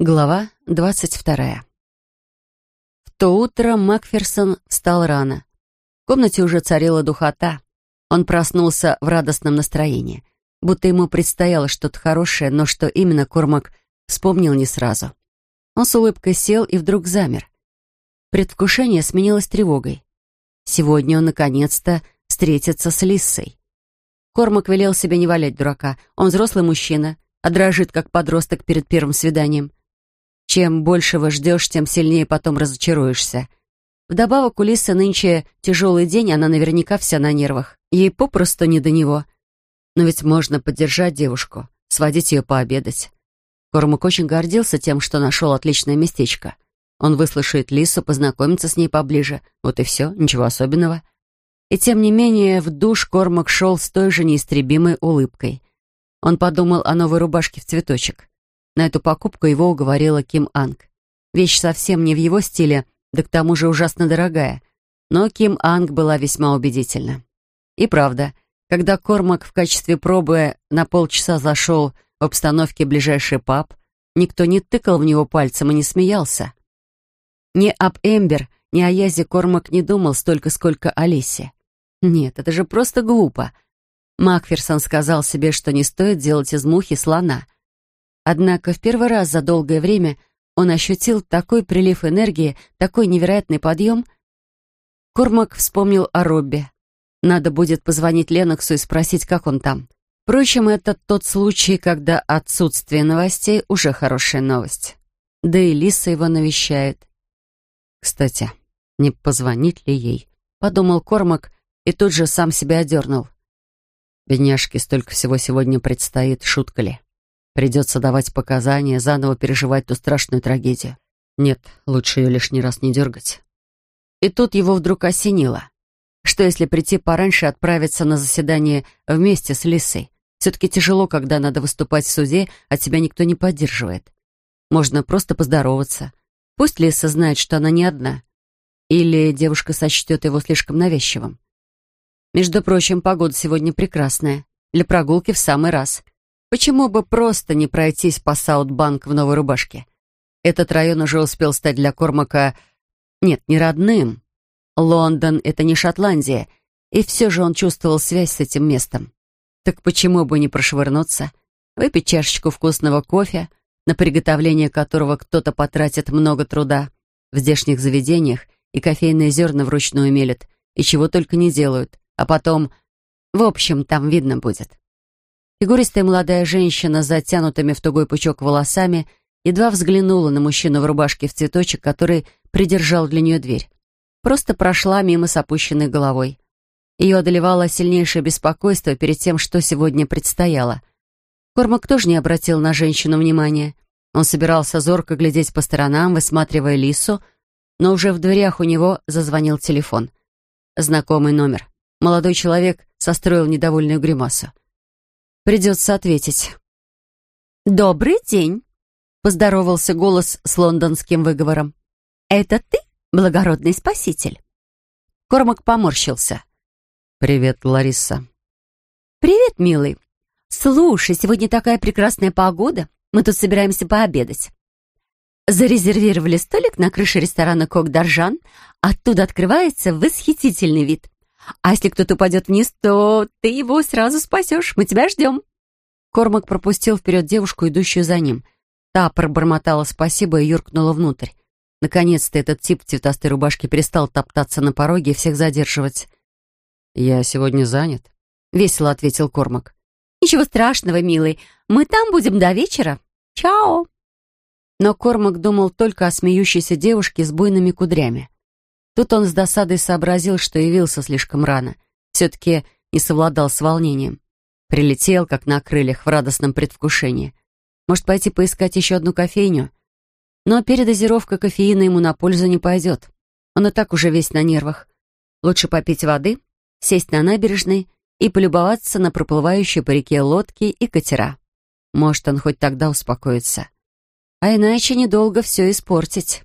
Глава двадцать вторая. В то утро Макферсон встал рано. В комнате уже царила духота. Он проснулся в радостном настроении, будто ему предстояло что-то хорошее, но что именно Кормак вспомнил не сразу. Он с улыбкой сел и вдруг замер. Предвкушение сменилось тревогой. Сегодня он наконец-то встретится с Лиссой. Кормак велел себе не валять дурака. Он взрослый мужчина, а дрожит, как подросток перед первым свиданием. Чем большего ждешь, тем сильнее потом разочаруешься. Вдобавок у Лисы нынче тяжелый день, она наверняка вся на нервах. Ей попросту не до него. Но ведь можно поддержать девушку, сводить ее пообедать. Кормак очень гордился тем, что нашел отличное местечко. Он выслушает Лису, познакомится с ней поближе. Вот и все, ничего особенного. И тем не менее, в душ Кормак шел с той же неистребимой улыбкой. Он подумал о новой рубашке в цветочек. На эту покупку его уговорила Ким Анг. Вещь совсем не в его стиле, да к тому же ужасно дорогая. Но Ким Анг была весьма убедительна. И правда, когда Кормак в качестве пробы на полчаса зашел в обстановке ближайший паб, никто не тыкал в него пальцем и не смеялся. Ни об Эмбер, ни о Язе Кормак не думал столько, сколько о Лисе. Нет, это же просто глупо. Макферсон сказал себе, что не стоит делать из мухи слона — Однако в первый раз за долгое время он ощутил такой прилив энергии, такой невероятный подъем. Кормак вспомнил о Робби. Надо будет позвонить Леноксу и спросить, как он там. Впрочем, это тот случай, когда отсутствие новостей уже хорошая новость. Да и Лиса его навещает. Кстати, не позвонить ли ей? Подумал Кормак и тут же сам себя одернул. Бедняжке столько всего сегодня предстоит, шутка ли? Придется давать показания, заново переживать ту страшную трагедию. Нет, лучше ее лишний раз не дергать. И тут его вдруг осенило. Что если прийти пораньше и отправиться на заседание вместе с Лисой? Все-таки тяжело, когда надо выступать в суде, а тебя никто не поддерживает. Можно просто поздороваться. Пусть Лиса знает, что она не одна. Или девушка сочтет его слишком навязчивым. Между прочим, погода сегодня прекрасная. Для прогулки в самый раз — Почему бы просто не пройтись по Саутбанк в новой рубашке? Этот район уже успел стать для Кормака... Нет, не родным. Лондон — это не Шотландия, и все же он чувствовал связь с этим местом. Так почему бы не прошвырнуться, выпить чашечку вкусного кофе, на приготовление которого кто-то потратит много труда. В здешних заведениях и кофейные зерна вручную мелят, и чего только не делают. А потом... В общем, там видно будет. Фигуристая молодая женщина с затянутыми в тугой пучок волосами едва взглянула на мужчину в рубашке в цветочек, который придержал для нее дверь. Просто прошла мимо с опущенной головой. Ее одолевало сильнейшее беспокойство перед тем, что сегодня предстояло. Кормак тоже не обратил на женщину внимания. Он собирался зорко глядеть по сторонам, высматривая Лису, но уже в дверях у него зазвонил телефон. Знакомый номер. Молодой человек состроил недовольную гримасу. Придется ответить. «Добрый день», — поздоровался голос с лондонским выговором. «Это ты, благородный спаситель?» Кормак поморщился. «Привет, Лариса». «Привет, милый. Слушай, сегодня такая прекрасная погода. Мы тут собираемся пообедать. Зарезервировали столик на крыше ресторана «Кок Даржан». Оттуда открывается восхитительный вид. А если кто-то упадет вниз, то ты его сразу спасешь. Мы тебя ждем». Кормак пропустил вперед девушку, идущую за ним. Та пробормотала спасибо и юркнула внутрь. Наконец-то этот тип в цветастой рубашке перестал топтаться на пороге и всех задерживать. «Я сегодня занят», — весело ответил Кормак. «Ничего страшного, милый. Мы там будем до вечера. Чао!» Но Кормак думал только о смеющейся девушке с буйными кудрями. Тут он с досадой сообразил, что явился слишком рано. Все-таки не совладал с волнением. Прилетел, как на крыльях, в радостном предвкушении. Может, пойти поискать еще одну кофейню? Но передозировка кофеина ему на пользу не пойдет. Он и так уже весь на нервах. Лучше попить воды, сесть на набережной и полюбоваться на проплывающие по реке лодки и катера. Может, он хоть тогда успокоится. А иначе недолго все испортить.